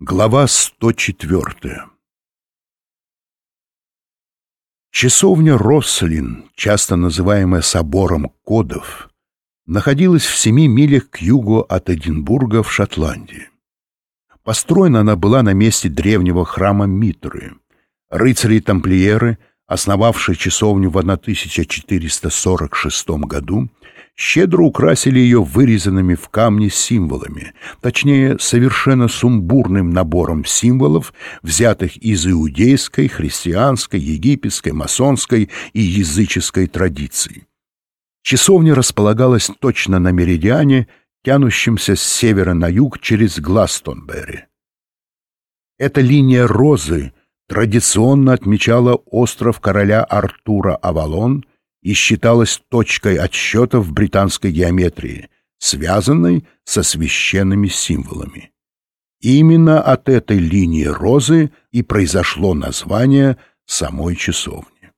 Глава 104 Часовня Росслин, часто называемая собором кодов, находилась в семи милях к югу от Эдинбурга в Шотландии. Построена она была на месте древнего храма Митры. Рыцари-тамплиеры, основавшие часовню в 1446 году, щедро украсили ее вырезанными в камне символами, точнее, совершенно сумбурным набором символов, взятых из иудейской, христианской, египетской, масонской и языческой традиций. Часовня располагалась точно на меридиане, тянущемся с севера на юг через Гластонберри. Эта линия розы традиционно отмечала остров короля Артура Авалон — и считалась точкой отсчета в британской геометрии, связанной со священными символами. Именно от этой линии розы и произошло название самой часовни.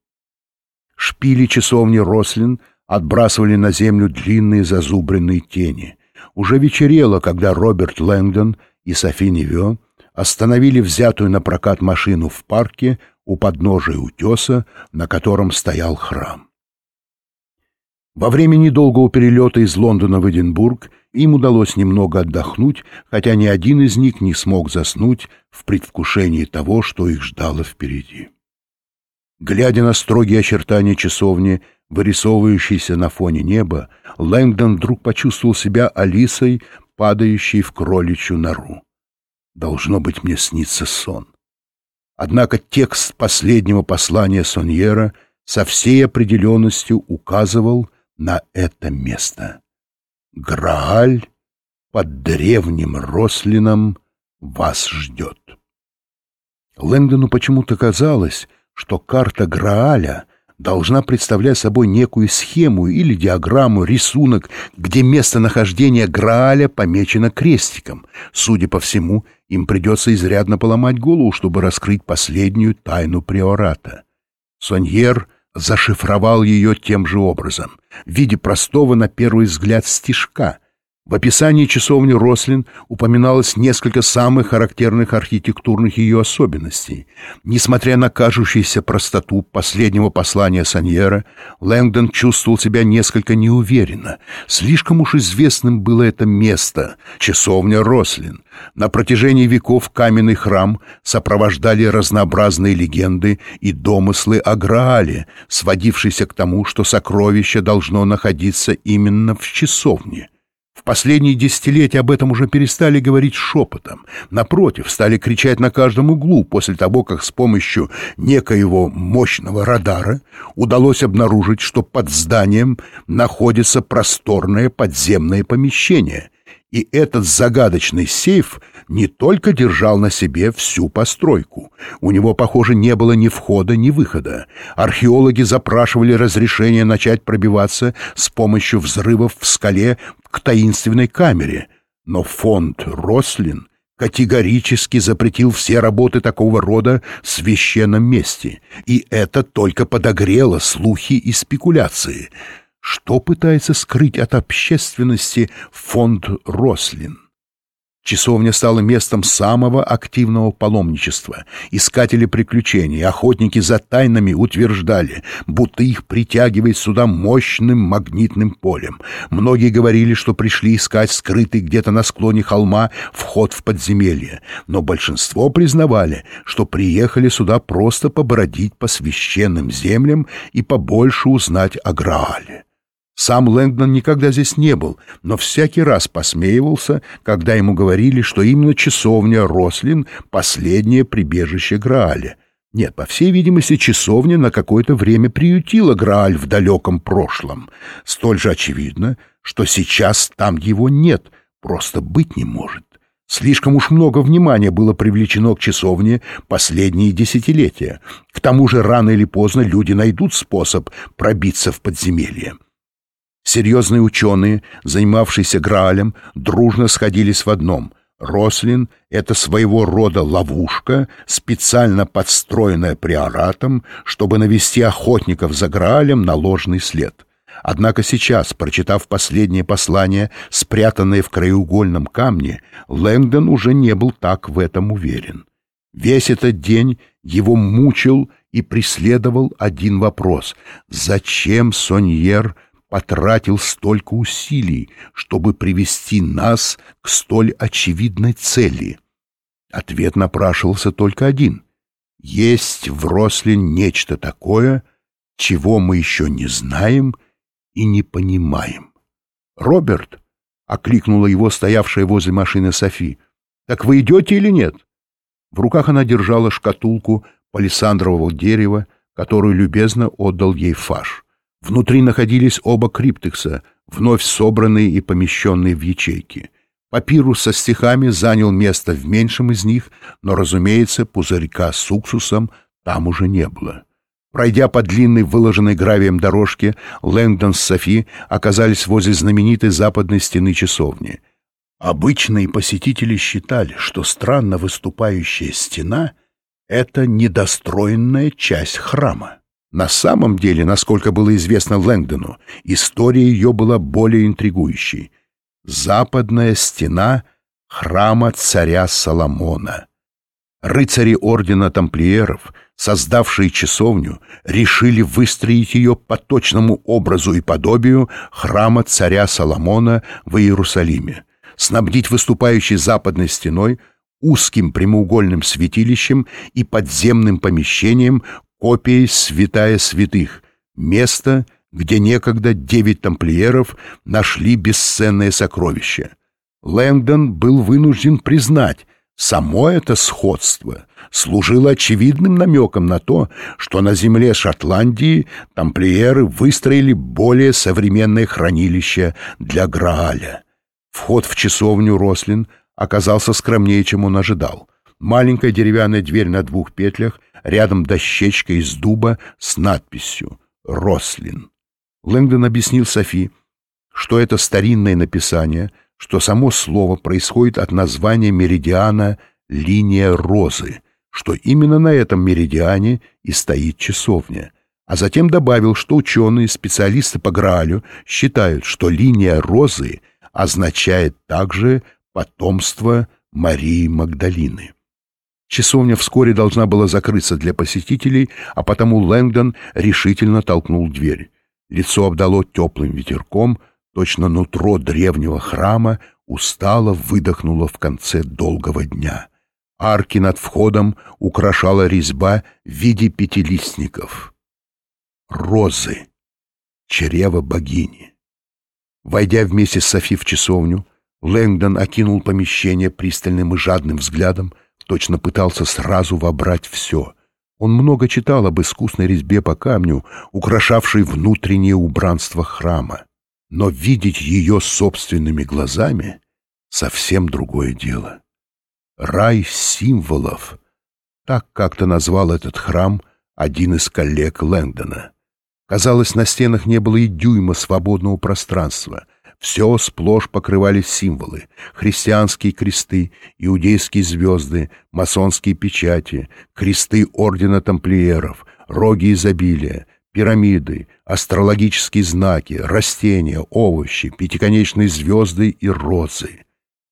Шпили часовни Рослин отбрасывали на землю длинные зазубренные тени. Уже вечерело, когда Роберт Лэнгдон и Софи Невё остановили взятую на прокат машину в парке у подножия утеса, на котором стоял храм. Во время недолгого перелета из Лондона в Эдинбург им удалось немного отдохнуть, хотя ни один из них не смог заснуть в предвкушении того, что их ждало впереди. Глядя на строгие очертания часовни, вырисовывающиеся на фоне неба, Лэнгдон вдруг почувствовал себя Алисой, падающей в кроличью нору. Должно быть, мне снится сон. Однако текст последнего послания Соньера со всей определенностью указывал на это место. Грааль под древним рослином вас ждет. Лэнгдону почему-то казалось, что карта Грааля должна представлять собой некую схему или диаграмму, рисунок, где местонахождение Грааля помечено крестиком. Судя по всему, им придется изрядно поломать голову, чтобы раскрыть последнюю тайну приората. Соньер зашифровал ее тем же образом, в виде простого на первый взгляд стишка — в описании часовни Рослин упоминалось несколько самых характерных архитектурных ее особенностей. Несмотря на кажущуюся простоту последнего послания Саньера, Лэнгдон чувствовал себя несколько неуверенно. Слишком уж известным было это место — часовня Рослин. На протяжении веков каменный храм сопровождали разнообразные легенды и домыслы о Граале, сводившиеся к тому, что сокровище должно находиться именно в часовне — в последние десятилетия об этом уже перестали говорить шепотом. Напротив, стали кричать на каждом углу после того, как с помощью некоего мощного радара удалось обнаружить, что под зданием находится просторное подземное помещение — и этот загадочный сейф не только держал на себе всю постройку. У него, похоже, не было ни входа, ни выхода. Археологи запрашивали разрешение начать пробиваться с помощью взрывов в скале к таинственной камере. Но фонд Рослин категорически запретил все работы такого рода в священном месте. И это только подогрело слухи и спекуляции — что пытается скрыть от общественности фонд Рослин? Часовня стала местом самого активного паломничества. Искатели приключений, охотники за тайнами утверждали, будто их притягивает сюда мощным магнитным полем. Многие говорили, что пришли искать скрытый где-то на склоне холма вход в подземелье, но большинство признавали, что приехали сюда просто побродить по священным землям и побольше узнать о Граале. Сам Лэнгдон никогда здесь не был, но всякий раз посмеивался, когда ему говорили, что именно часовня Рослин — последнее прибежище Грааля. Нет, по всей видимости, часовня на какое-то время приютила Грааль в далеком прошлом. Столь же очевидно, что сейчас там его нет, просто быть не может. Слишком уж много внимания было привлечено к часовне последние десятилетия. К тому же рано или поздно люди найдут способ пробиться в подземелье. Серьезные ученые, занимавшиеся Граалем, дружно сходились в одном — Рослин — это своего рода ловушка, специально подстроенная приоратом, чтобы навести охотников за Граалем на ложный след. Однако сейчас, прочитав последнее послание, спрятанное в краеугольном камне, Лэнгдон уже не был так в этом уверен. Весь этот день его мучил и преследовал один вопрос. Зачем Соньер потратил столько усилий, чтобы привести нас к столь очевидной цели? Ответ напрашивался только один. Есть в Росле нечто такое, чего мы еще не знаем и не понимаем. «Роберт!» — окликнула его стоявшая возле машины Софи. «Так вы идете или нет?» В руках она держала шкатулку палисандрового дерева, которую любезно отдал ей Фаш. Внутри находились оба криптекса, вновь собранные и помещенные в ячейки. Папирус со стихами занял место в меньшем из них, но, разумеется, пузырька с уксусом там уже не было. Пройдя по длинной, выложенной гравием дорожке, Лэнгдон с Софи оказались возле знаменитой западной стены часовни. Обычные посетители считали, что странно выступающая стена — это недостроенная часть храма. На самом деле, насколько было известно Лэнгдону, история ее была более интригующей — западная стена храма царя Соломона. Рыцари ордена тамплиеров, создавшие часовню, решили выстроить ее по точному образу и подобию храма царя Соломона в Иерусалиме, снабдить выступающей западной стеной узким прямоугольным святилищем и подземным помещением копией святая святых, место, где некогда девять тамплиеров нашли бесценное сокровище. Лэнгдон был вынужден признать, само это сходство служило очевидным намеком на то, что на земле Шотландии тамплиеры выстроили более современное хранилище для Грааля. Вход в часовню Рослин оказался скромнее, чем он ожидал. Маленькая деревянная дверь на двух петлях, рядом дощечка из дуба с надписью «Рослин». Лэнгдон объяснил Софи, что это старинное написание, что само слово происходит от названия меридиана «линия розы», что именно на этом меридиане и стоит часовня. А затем добавил, что ученые, специалисты по Граалю считают, что линия розы означает также потомство Марии Магдалины. Часовня вскоре должна была закрыться для посетителей, а потому Лэнгдон решительно толкнул дверь. Лицо обдало теплым ветерком, точно нутро древнего храма устало выдохнуло в конце долгого дня. Арки над входом украшала резьба в виде пятилистников. Розы. Чрево богини. Войдя вместе с Софи в часовню, Лэнгдон окинул помещение пристальным и жадным взглядом, точно пытался сразу вобрать все — он много читал об искусной резьбе по камню, украшавшей внутреннее убранство храма. Но видеть ее собственными глазами — совсем другое дело. Рай символов — так как-то назвал этот храм один из коллег Лэнгдона. Казалось, на стенах не было и дюйма свободного пространства — все сплошь покрывались символы — христианские кресты, иудейские звезды, масонские печати, кресты ордена тамплиеров, роги изобилия, пирамиды, астрологические знаки, растения, овощи, пятиконечные звезды и розы.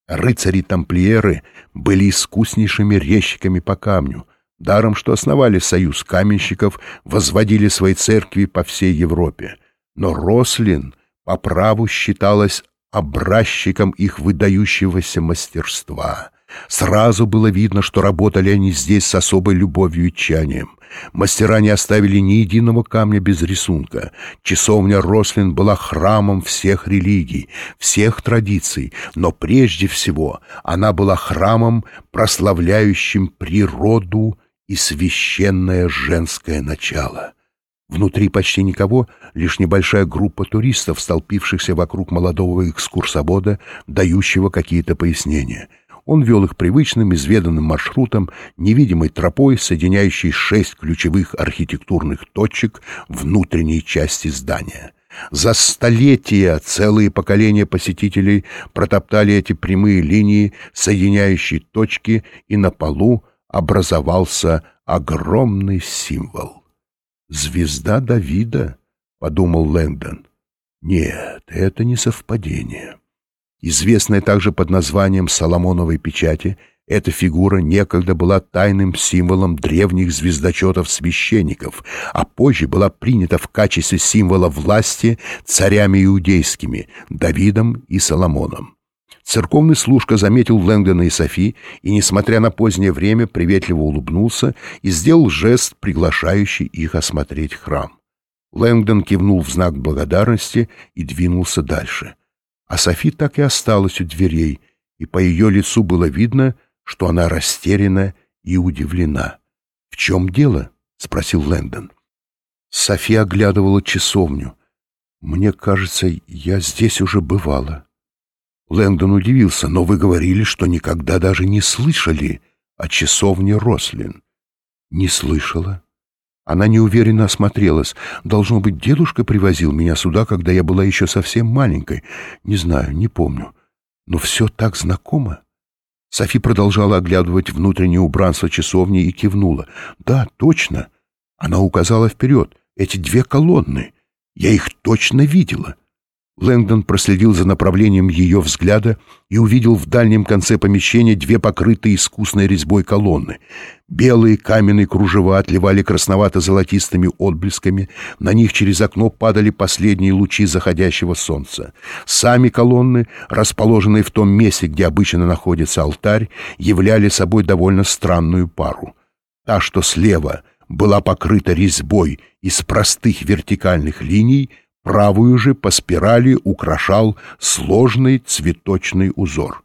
Рыцари-тамплиеры были искуснейшими резчиками по камню, даром что основали союз каменщиков, возводили свои церкви по всей Европе. Но Рослин — по праву считалась образчиком их выдающегося мастерства. Сразу было видно, что работали они здесь с особой любовью и тчанием. Мастера не оставили ни единого камня без рисунка. Часовня Рослин была храмом всех религий, всех традиций, но прежде всего она была храмом, прославляющим природу и священное женское начало. Внутри почти никого, лишь небольшая группа туристов, столпившихся вокруг молодого экскурсовода, дающего какие-то пояснения. Он вел их привычным, изведанным маршрутом, невидимой тропой, соединяющей шесть ключевых архитектурных точек внутренней части здания. За столетия целые поколения посетителей протоптали эти прямые линии, соединяющие точки, и на полу образовался огромный символ. «Звезда Давида», — подумал Лэндон. Нет, это не совпадение. Известная также под названием Соломоновой печати, эта фигура некогда была тайным символом древних звездочетов-священников, а позже была принята в качестве символа власти царями иудейскими Давидом и Соломоном. Церковный служка заметил Лэнгдона и Софи и, несмотря на позднее время, приветливо улыбнулся и сделал жест, приглашающий их осмотреть храм. Лэнгдон кивнул в знак благодарности и двинулся дальше. А Софи так и осталась у дверей, и по ее лицу было видно, что она растеряна и удивлена. «В чем дело?» — спросил Лэндон. Софи оглядывала часовню. «Мне кажется, я здесь уже бывала». Лэндон удивился, но вы говорили, что никогда даже не слышали о часовне Рослин. Не слышала. Она неуверенно осмотрелась. Должно быть, дедушка привозил меня сюда, когда я была еще совсем маленькой. Не знаю, не помню. Но все так знакомо. Софи продолжала оглядывать внутреннее убранство часовни и кивнула. «Да, точно!» Она указала вперед. «Эти две колонны. Я их точно видела». Лэнгдон проследил за направлением ее взгляда и увидел в дальнем конце помещения две покрытые искусной резьбой колонны. Белые каменные кружева отливали красновато-золотистыми отблесками, на них через окно падали последние лучи заходящего солнца. Сами колонны, расположенные в том месте, где обычно находится алтарь, являли собой довольно странную пару. Та, что слева, была покрыта резьбой из простых вертикальных линий — Правую же по спирали украшал сложный цветочный узор.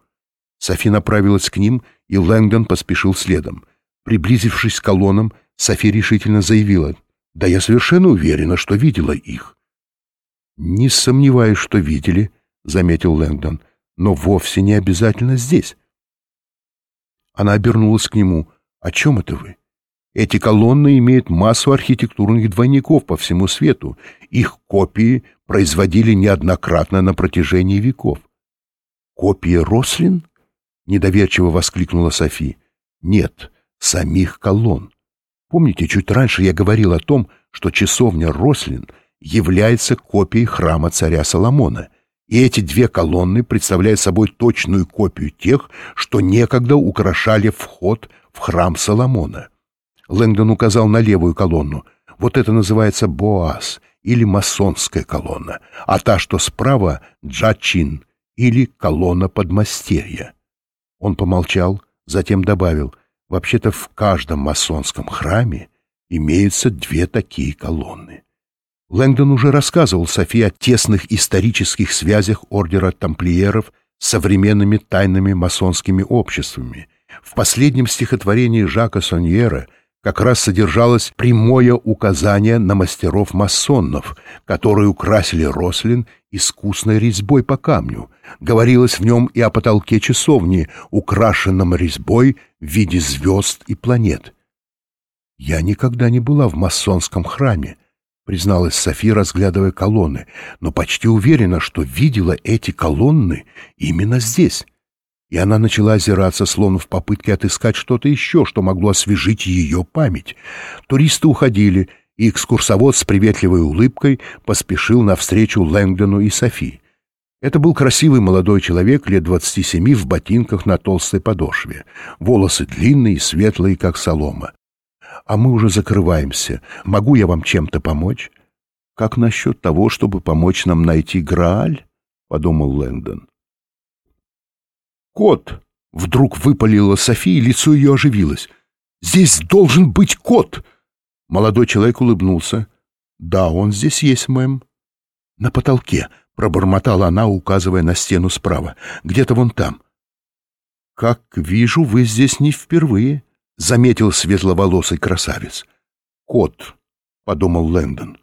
Софи направилась к ним, и Лэнгдон поспешил следом. Приблизившись к колоннам, Софи решительно заявила, «Да я совершенно уверена, что видела их». «Не сомневаюсь, что видели», — заметил Лэнгдон, «но вовсе не обязательно здесь». Она обернулась к нему. «О чем это вы?» Эти колонны имеют массу архитектурных двойников по всему свету. Их копии производили неоднократно на протяжении веков. «Копии Рослин?» — недоверчиво воскликнула Софи. «Нет, самих колонн. Помните, чуть раньше я говорил о том, что часовня Рослин является копией храма царя Соломона, и эти две колонны представляют собой точную копию тех, что некогда украшали вход в храм Соломона». Лэнгдон указал на левую колонну. Вот это называется Боас или масонская колонна, а та, что справа — Джачин или колонна подмастерья. Он помолчал, затем добавил, вообще-то в каждом масонском храме имеются две такие колонны. Лэнгдон уже рассказывал Софии о тесных исторических связях ордера тамплиеров с современными тайными масонскими обществами. В последнем стихотворении Жака Соньера — как раз содержалось прямое указание на мастеров-масонов, которые украсили Рослин искусной резьбой по камню. Говорилось в нем и о потолке часовни, украшенном резьбой в виде звезд и планет. «Я никогда не была в масонском храме», — призналась Софи, разглядывая колонны, «но почти уверена, что видела эти колонны именно здесь» и она начала озираться, словно в попытке отыскать что-то еще, что могло освежить ее память. Туристы уходили, и экскурсовод с приветливой улыбкой поспешил навстречу Лэнгдону и Софи. Это был красивый молодой человек лет двадцати семи в ботинках на толстой подошве. Волосы длинные и светлые, как солома. «А мы уже закрываемся. Могу я вам чем-то помочь?» «Как насчет того, чтобы помочь нам найти Грааль?» — подумал Лэндон. «Кот!» — вдруг выпалила София, и лицо ее оживилось. «Здесь должен быть кот!» Молодой человек улыбнулся. «Да, он здесь есть, мэм». «На потолке», — пробормотала она, указывая на стену справа. «Где-то вон там». «Как вижу, вы здесь не впервые», — заметил светловолосый красавец. «Кот», — подумал Лэндон.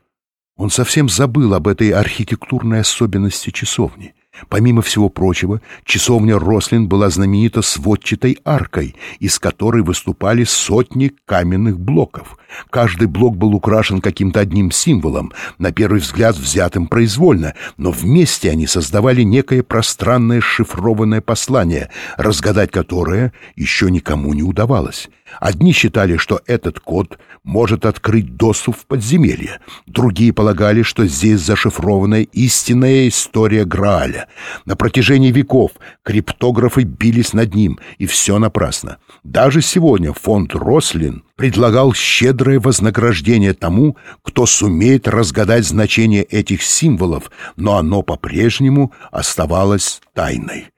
Он совсем забыл об этой архитектурной особенности часовни. Помимо всего прочего, часовня Рослин была знаменита сводчатой аркой, из которой выступали сотни каменных блоков. Каждый блок был украшен каким-то одним символом, на первый взгляд взятым произвольно, но вместе они создавали некое пространное шифрованное послание, разгадать которое еще никому не удавалось. Одни считали, что этот код может открыть доступ в подземелье. Другие полагали, что здесь зашифрованная истинная история Грааля. На протяжении веков криптографы бились над ним, и все напрасно. Даже сегодня фонд Рослин предлагал щедрое вознаграждение тому, кто сумеет разгадать значение этих символов, но оно по-прежнему оставалось тайной.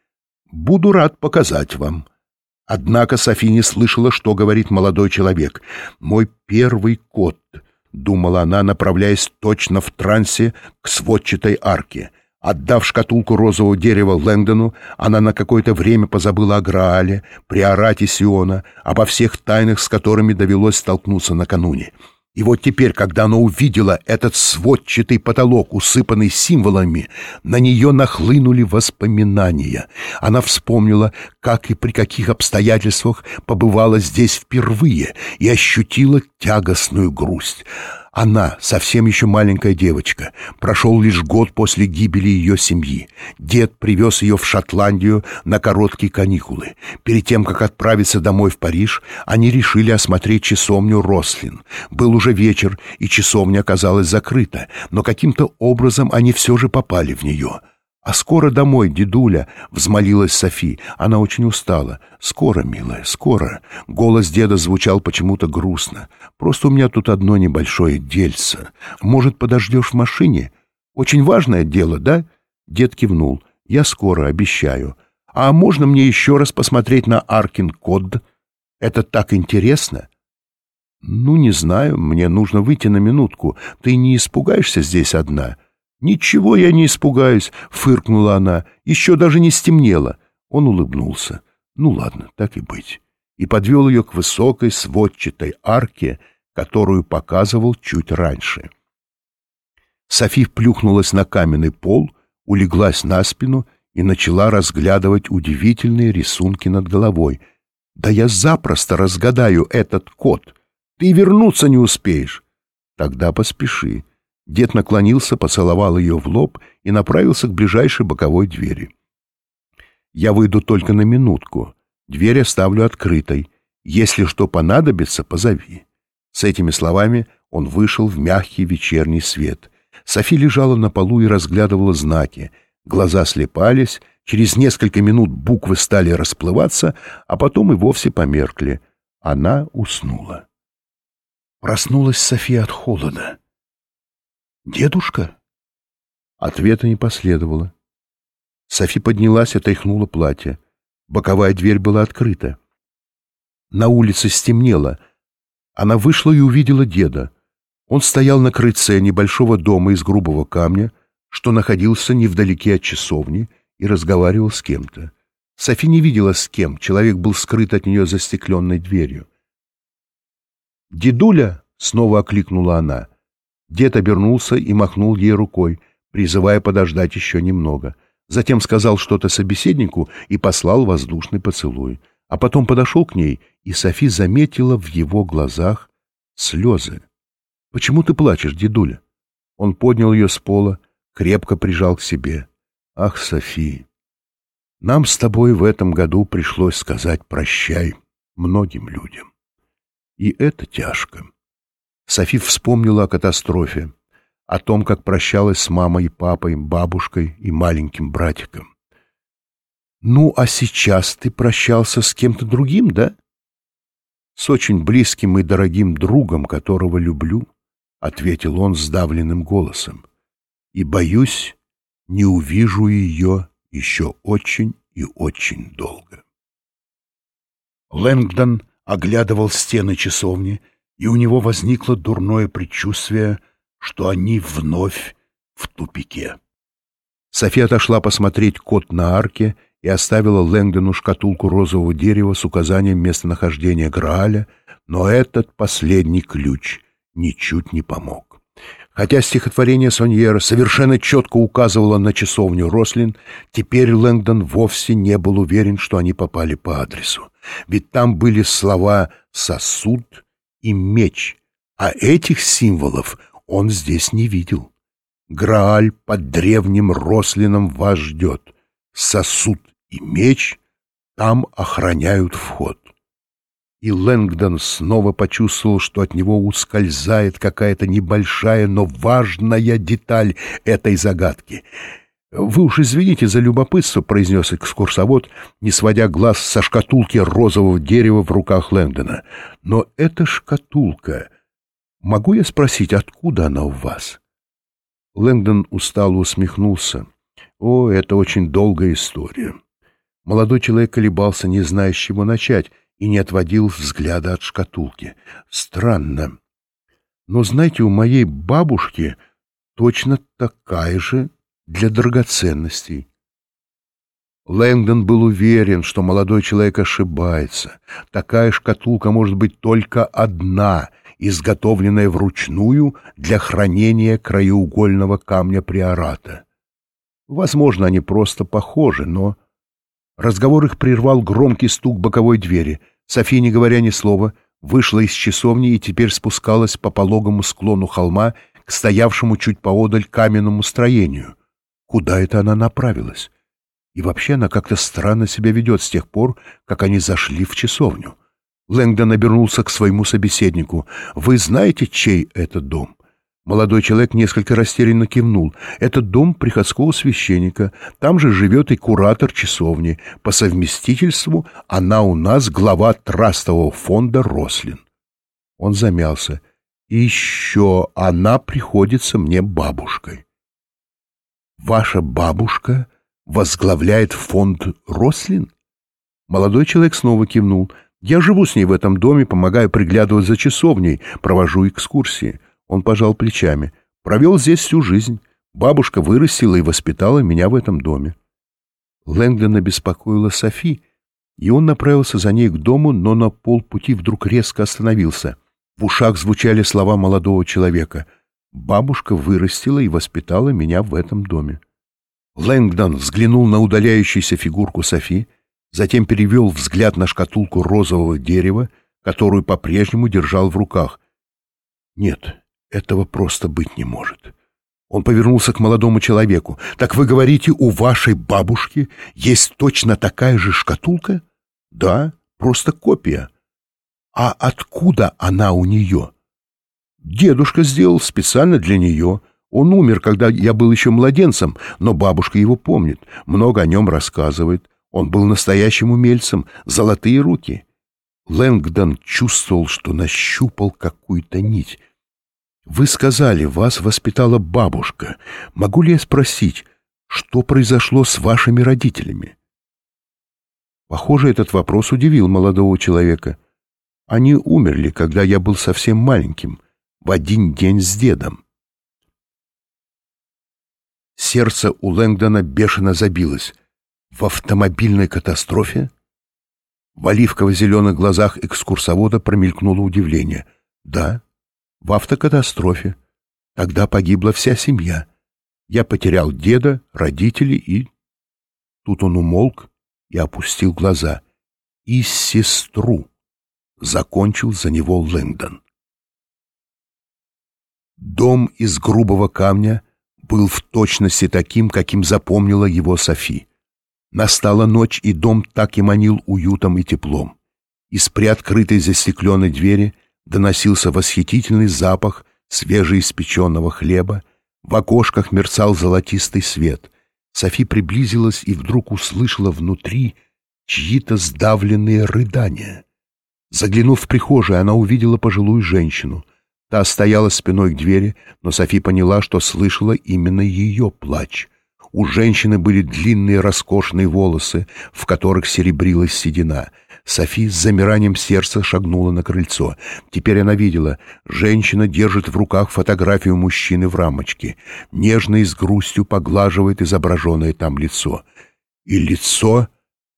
Буду рад показать вам. Однако Софи не слышала, что говорит молодой человек. «Мой первый кот», — думала она, направляясь точно в трансе к сводчатой арке. Отдав шкатулку розового дерева Лэнгдону, она на какое-то время позабыла о Граале, приорате Сиона, обо всех тайнах, с которыми довелось столкнуться накануне. И вот теперь, когда она увидела этот сводчатый потолок, усыпанный символами, на нее нахлынули воспоминания. Она вспомнила, как и при каких обстоятельствах побывала здесь впервые и ощутила тягостную грусть. Она, совсем еще маленькая девочка, прошел лишь год после гибели ее семьи. Дед привез ее в Шотландию на короткие каникулы. Перед тем, как отправиться домой в Париж, они решили осмотреть часовню Рослин. Был уже вечер, и часовня оказалась закрыта, но каким-то образом они все же попали в нее. «А скоро домой, дедуля!» — взмолилась Софи. Она очень устала. «Скоро, милая, скоро!» Голос деда звучал почему-то грустно. «Просто у меня тут одно небольшое дельце. Может, подождешь в машине? Очень важное дело, да?» Дед кивнул. «Я скоро, обещаю. А можно мне еще раз посмотреть на Аркин-код? Это так интересно!» «Ну, не знаю, мне нужно выйти на минутку. Ты не испугаешься здесь одна?» «Ничего я не испугаюсь», — фыркнула она. «Еще даже не стемнело». Он улыбнулся. «Ну ладно, так и быть». И подвел ее к высокой сводчатой арке, которую показывал чуть раньше. Софи плюхнулась на каменный пол, улеглась на спину и начала разглядывать удивительные рисунки над головой. «Да я запросто разгадаю этот код. Ты вернуться не успеешь». «Тогда поспеши. Дед наклонился, поцеловал ее в лоб и направился к ближайшей боковой двери. «Я выйду только на минутку. Дверь оставлю открытой. Если что понадобится, позови». С этими словами он вышел в мягкий вечерний свет. Софи лежала на полу и разглядывала знаки. Глаза слепались, через несколько минут буквы стали расплываться, а потом и вовсе померкли. Она уснула. Проснулась София от холода. «Дедушка?» Ответа не последовало. Софи поднялась отряхнула платье. Боковая дверь была открыта. На улице стемнело. Она вышла и увидела деда. Он стоял на крыльце небольшого дома из грубого камня, что находился невдалеке от часовни, и разговаривал с кем-то. Софи не видела с кем, человек был скрыт от нее застекленной дверью. «Дедуля!» — снова окликнула она — Дед обернулся и махнул ей рукой, призывая подождать еще немного. Затем сказал что-то собеседнику и послал воздушный поцелуй. А потом подошел к ней, и Софи заметила в его глазах слезы. «Почему ты плачешь, дедуля?» Он поднял ее с пола, крепко прижал к себе. «Ах, Софи, нам с тобой в этом году пришлось сказать «прощай» многим людям. И это тяжко. Софи вспомнила о катастрофе, о том, как прощалась с мамой и папой, бабушкой и маленьким братиком. «Ну, а сейчас ты прощался с кем-то другим, да?» «С очень близким и дорогим другом, которого люблю», — ответил он сдавленным голосом. «И, боюсь, не увижу ее еще очень и очень долго». Лэнгдон оглядывал стены часовни, и у него возникло дурное предчувствие, что они вновь в тупике. София отошла посмотреть код на арке и оставила Лэнгдону шкатулку розового дерева с указанием местонахождения Грааля, но этот последний ключ ничуть не помог. Хотя стихотворение Соньера совершенно четко указывало на часовню Рослин, теперь Лэнгдон вовсе не был уверен, что они попали по адресу. Ведь там были слова «сосуд» и меч, а этих символов он здесь не видел. Грааль под древним рослином вас ждет. Сосуд и меч там охраняют вход. И Лэнгдон снова почувствовал, что от него ускользает какая-то небольшая, но важная деталь этой загадки. «Вы уж извините за любопытство», — произнес экскурсовод, не сводя глаз со шкатулки розового дерева в руках Лэнгдона. «Но эта шкатулка... Могу я спросить, откуда она у вас?» Лэнгдон устало усмехнулся. «О, это очень долгая история». Молодой человек колебался, не зная, с чего начать, и не отводил взгляда от шкатулки. Странно. Но, знаете, у моей бабушки точно такая же для драгоценностей. Лэнгдон был уверен, что молодой человек ошибается. Такая шкатулка может быть только одна, изготовленная вручную для хранения краеугольного камня приората. Возможно, они просто похожи, но Разговор их прервал громкий стук боковой двери. София, не говоря ни слова, вышла из часовни и теперь спускалась по пологому склону холма к стоявшему чуть поодаль каменному строению. Куда это она направилась? И вообще она как-то странно себя ведет с тех пор, как они зашли в часовню. Лэнгдон обернулся к своему собеседнику. «Вы знаете, чей это дом?» Молодой человек несколько растерянно кивнул. «Это дом приходского священника. Там же живет и куратор часовни. По совместительству она у нас глава трастового фонда «Рослин». Он замялся. «И еще она приходится мне бабушкой». «Ваша бабушка возглавляет фонд «Рослин»?» Молодой человек снова кивнул. «Я живу с ней в этом доме, помогаю приглядывать за часовней, провожу экскурсии». Он пожал плечами. Провел здесь всю жизнь. Бабушка вырастила и воспитала меня в этом доме. Лэнгдона беспокоила Софи, и он направился за ней к дому, но на полпути вдруг резко остановился. В ушах звучали слова молодого человека. «Бабушка вырастила и воспитала меня в этом доме». Лэнгдон взглянул на удаляющуюся фигурку Софи, затем перевел взгляд на шкатулку розового дерева, которую по-прежнему держал в руках. «Нет, этого просто быть не может. Он повернулся к молодому человеку. «Так вы говорите, у вашей бабушки есть точно такая же шкатулка?» «Да, просто копия». «А откуда она у нее?» «Дедушка сделал специально для нее. Он умер, когда я был еще младенцем, но бабушка его помнит, много о нем рассказывает. Он был настоящим умельцем, золотые руки». Лэнгдон чувствовал, что нащупал какую-то нить. Вы сказали, вас воспитала бабушка. Могу ли я спросить, что произошло с вашими родителями? Похоже, этот вопрос удивил молодого человека. Они умерли, когда я был совсем маленьким, в один день с дедом. Сердце у Лэнгдона бешено забилось. В автомобильной катастрофе? В оливково-зеленых глазах экскурсовода промелькнуло удивление. Да, в автокатастрофе. Тогда погибла вся семья. Я потерял деда, родителей и... Тут он умолк и опустил глаза. И сестру. Закончил за него Лэндон. Дом из грубого камня был в точности таким, каким запомнила его Софи. Настала ночь, и дом так и манил уютом и теплом. Из приоткрытой застекленной двери — доносился восхитительный запах свежеиспеченного хлеба, в окошках мерцал золотистый свет. Софи приблизилась и вдруг услышала внутри чьи-то сдавленные рыдания. Заглянув в прихожую, она увидела пожилую женщину. Та стояла спиной к двери, но Софи поняла, что слышала именно ее плач. У женщины были длинные роскошные волосы, в которых серебрилась седина — Софи с замиранием сердца шагнула на крыльцо. Теперь она видела, женщина держит в руках фотографию мужчины в рамочке, нежно и с грустью поглаживает изображенное там лицо. И лицо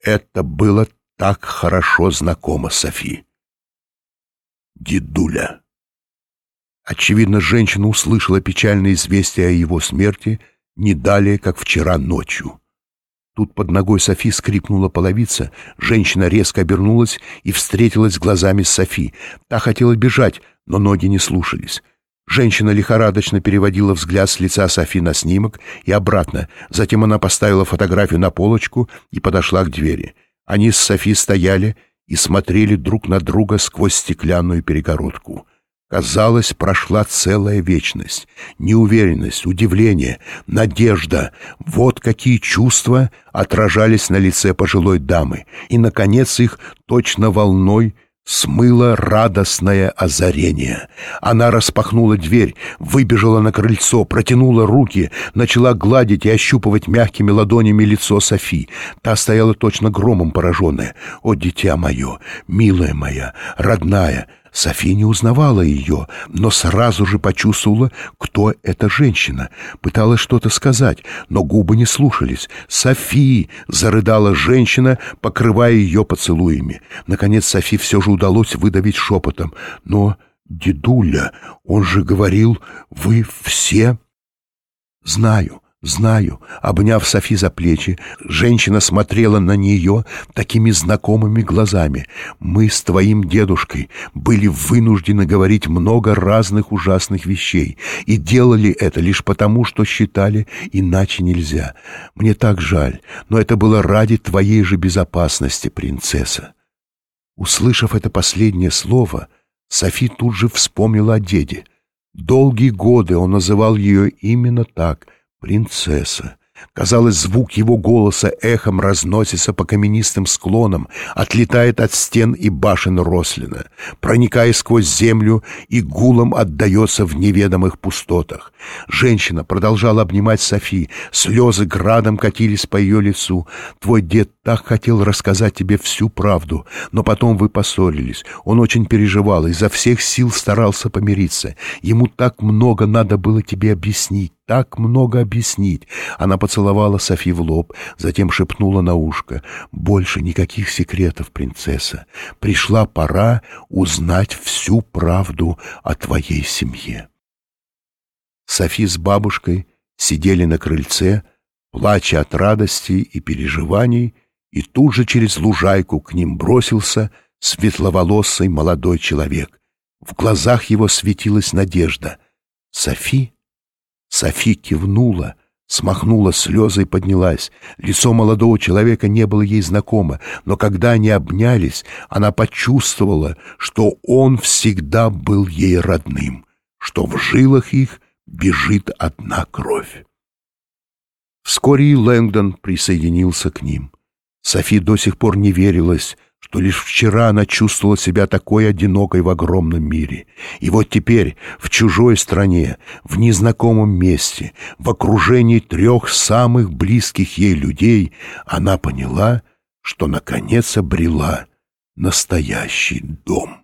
это было так хорошо знакомо Софи. Дедуля. Очевидно, женщина услышала печальное известие о его смерти не далее, как вчера ночью. Тут под ногой Софи скрипнула половица, женщина резко обернулась и встретилась глазами с Софи. Та хотела бежать, но ноги не слушались. Женщина лихорадочно переводила взгляд с лица Софи на снимок и обратно. Затем она поставила фотографию на полочку и подошла к двери. Они с Софи стояли и смотрели друг на друга сквозь стеклянную перегородку. Казалось, прошла целая вечность. Неуверенность, удивление, надежда — вот какие чувства отражались на лице пожилой дамы, и, наконец, их точно волной — Смыло радостное озарение. Она распахнула дверь, выбежала на крыльцо, протянула руки, начала гладить и ощупывать мягкими ладонями лицо Софи. Та стояла точно громом пораженная. «О, дитя мое, милая моя, родная!» София не узнавала ее, но сразу же почувствовала, кто эта женщина. Пыталась что-то сказать, но губы не слушались. «Софи!» — зарыдала женщина, покрывая ее поцелуями. Наконец Софи все же удалось выдавить шепотом. «Но, дедуля, он же говорил, вы все...» «Знаю», Знаю, обняв Софи за плечи, женщина смотрела на нее такими знакомыми глазами. Мы с твоим дедушкой были вынуждены говорить много разных ужасных вещей и делали это лишь потому, что считали иначе нельзя. Мне так жаль, но это было ради твоей же безопасности, принцесса. Услышав это последнее слово, Софи тут же вспомнила о деде. Долгие годы он называл ее именно так — Принцесса. Казалось, звук его голоса эхом разносится по каменистым склонам, отлетает от стен и башен Рослина, проникая сквозь землю и гулом отдается в неведомых пустотах. Женщина продолжала обнимать Софи, слезы градом катились по ее лицу. «Твой дед так хотел рассказать тебе всю правду, но потом вы поссорились. Он очень переживал, изо всех сил старался помириться. Ему так много надо было тебе объяснить, так много объяснить». Она поцеловала Софи в лоб, затем шепнула на ушко. «Больше никаких секретов, принцесса. Пришла пора узнать всю правду о твоей семье». Софи с бабушкой сидели на крыльце, плача от радости и переживаний, и тут же через лужайку к ним бросился светловолосый молодой человек. В глазах его светилась надежда. «Софи?» Софи кивнула, смахнула слезы и поднялась. Лицо молодого человека не было ей знакомо, но когда они обнялись, она почувствовала, что он всегда был ей родным, что в жилах их бежит одна кровь. Вскоре и Лэнгдон присоединился к ним. Софи до сих пор не верилась, что лишь вчера она чувствовала себя такой одинокой в огромном мире. И вот теперь, в чужой стране, в незнакомом месте, в окружении трех самых близких ей людей, она поняла, что наконец обрела настоящий дом.